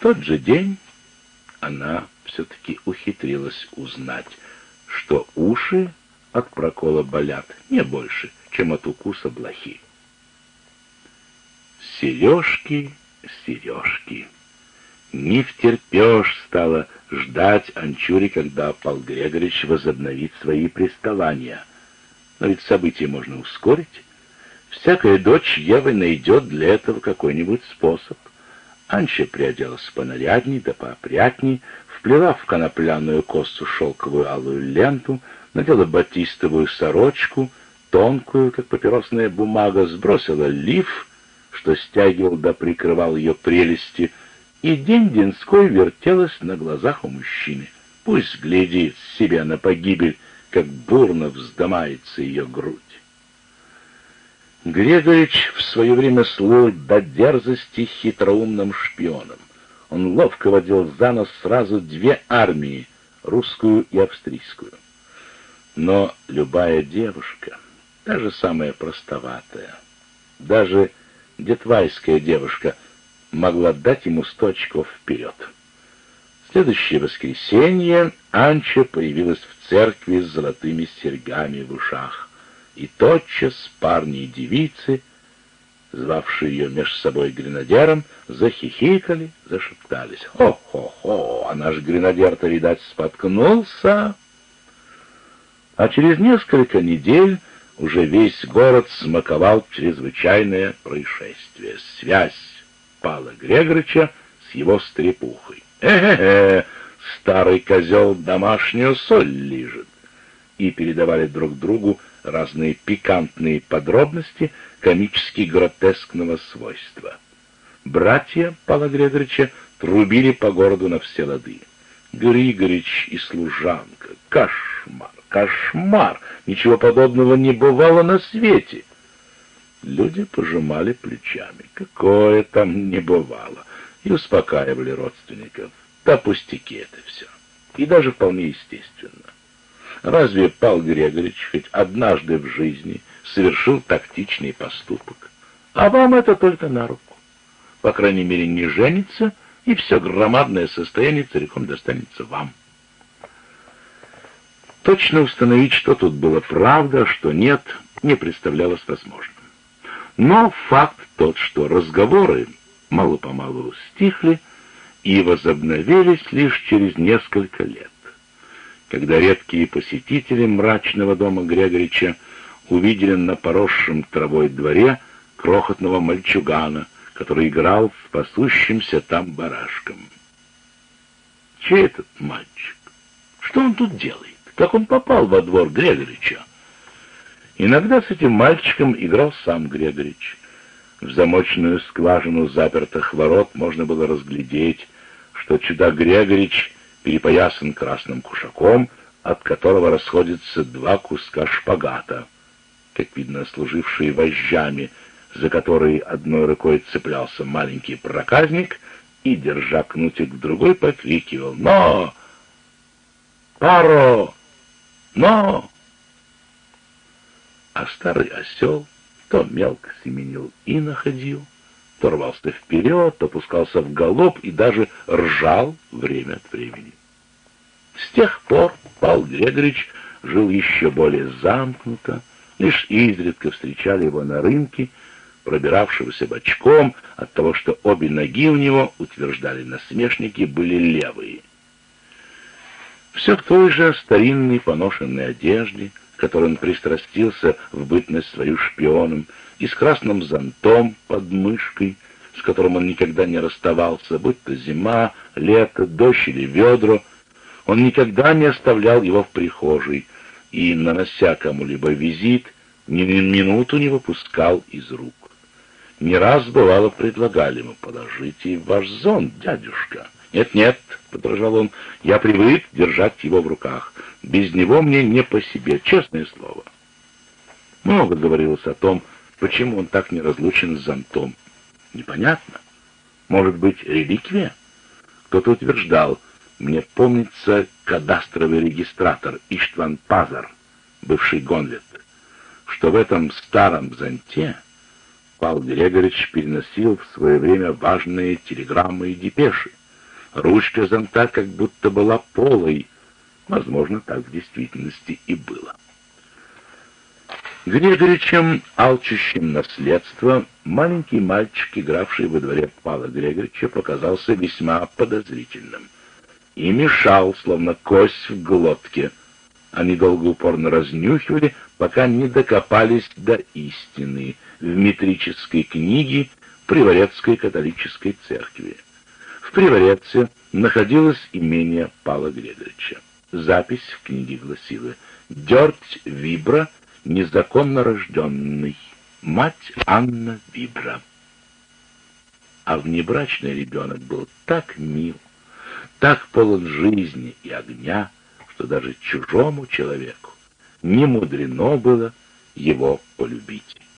тот же день она все-таки ухитрилась узнать, что уши от прокола болят не больше, чем от укуса блохи. Сережки, сережки. Не втерпешь стало ждать Анчури, когда Пал Грегорич возобновит свои приставания. Но ведь события можно ускорить. Всякая дочь Евы найдет для этого какой-нибудь способ. Анча приоделась понарядней да поопрятней, вплела в конопляную косу шелковую алую ленту, надела батистовую сорочку, тонкую, как папиросная бумага, сбросила лиф, что стягивал да прикрывал ее прелести, и день денской вертелась на глазах у мужчины. Пусть глядит себя на погибель, как бурно вздымается ее грудь. Грегорич в свое время слыл до дерзости хитроумным шпионом. Он ловко водил за нос сразу две армии, русскую и австрийскую. Но любая девушка, даже самая простоватая, даже детвайская девушка, могла дать ему сто очков вперед. Следующее воскресенье Анча появилась в церкви с золотыми серьгами в ушах и тотчас парни и девицы, звавшие ее между собой гренадером, захихикали, зашептались. «Хо-хо-хо! А наш гренадер-то, видать, споткнулся!» А через несколько недель уже весь город смаковал чрезвычайное происшествие. Связь Пала Грегорыча с его стрепухой. «Э-э-э! Старый козел домашнюю соль лижет!» И передавали друг другу разные пикантные подробности комически гротескного свойства. Братья Павла Григорьевича трубили по городу на все лады. Григорич и служанка. Кошмар, кошмар! Ничего подобного не бывало на свете. Люди пожимали плечами. Какое там не бывало. И успокаивали родственников. Да пустяки это все. И даже вполне естественно. Разве Пал Григорьевич хоть однажды в жизни совершил тактичный поступок? А вам это только на руку. По крайней мере, не женится, и все громадное состояние целиком достанется вам. Точно установить, что тут было правда, а что нет, не представлялось возможным. Но факт тот, что разговоры мало-помалу стихли и возобновились лишь через несколько лет когда редкие посетители мрачного дома Грегорича увидели на поросшем травой дворе крохотного мальчугана, который играл с пасущимся там барашком. Чей этот мальчик? Что он тут делает? Как он попал во двор Грегорича? Иногда с этим мальчиком играл сам Грегорич. В замочную скважину запертых ворот можно было разглядеть, что чудак Грегорич перепоясан красным кушаком, от которого расходятся два куска шпагата, как видно, служившие вожжами, за которые одной рукой цеплялся маленький проказник и, держа кнутик в другой, покрикивал «Но! Паро! Но!» А старый осел то мелко семенил и находил, то рвался вперед, то пускался в галоп и даже ржал время от времени. С тех пор Павел Грегорич жил еще более замкнуто, лишь изредка встречали его на рынке, пробиравшегося бочком от того, что обе ноги у него, утверждали насмешники, были левые. Все в той же старинной поношенной одежде, которой он пристрастился в бытность свою шпионом, и с красным зонтом под мышкой, с которым он никогда не расставался, будь то зима, лето, дождь или ведро, он никогда не оставлял его в прихожей и, нанося кому-либо визит, ни минуту не выпускал из рук. Не раз, бывало, предлагали ему, положите ваш зонт, дядюшка. «Нет-нет», — подражал он, — «я привык держать его в руках. Без него мне не по себе, честное слово». Много говорилось о том, Почему он так неразлучен с зонтом? Непонятно. Может быть, реликвия? Кто-то утверждал, мне помнится кадастровый регистратор Иштван Пазар, бывший Гонвет, что в этом старом зонте Павел Грегорич переносил в свое время важные телеграммы и депеши, Ручка зонта как будто была полой. Возможно, так в действительности и было. Григоричем, алчущим наследство, маленький мальчик, игравший во дворе Павла Григорича, показался весьма подозрительным. И мешал, словно кость в глотке. Они долго упорно разнюхивали, пока не докопались до истины в метрической книге Приворецкой католической церкви. В Приворетце находилось имение Павла Григорича. Запись в книге гласила «Дерть Вибра, незаконно рожденный, мать Анна Вибра». А внебрачный ребенок был так мил, так полон жизни и огня, что даже чужому человеку не мудрено было его полюбить.